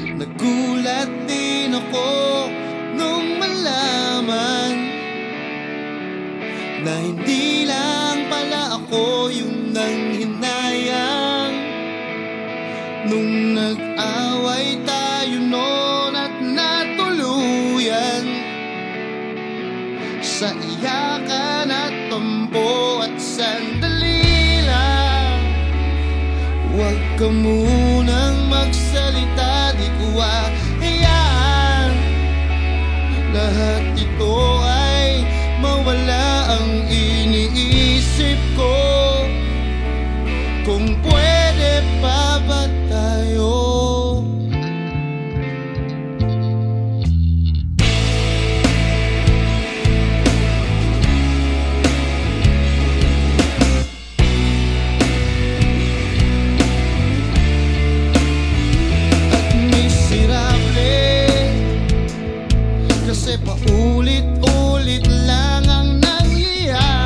Nagulat din ako nung malaman Na hindi lang pala ako yung nanghinayang. Nung nag-away tayo noon at natuluyan Sa iyakan at tampo at sandali lang. Huwag ka munang ito ay mawala ang iniisip ko. Kung pwede Kasi paulit-ulit lang ang nangyayari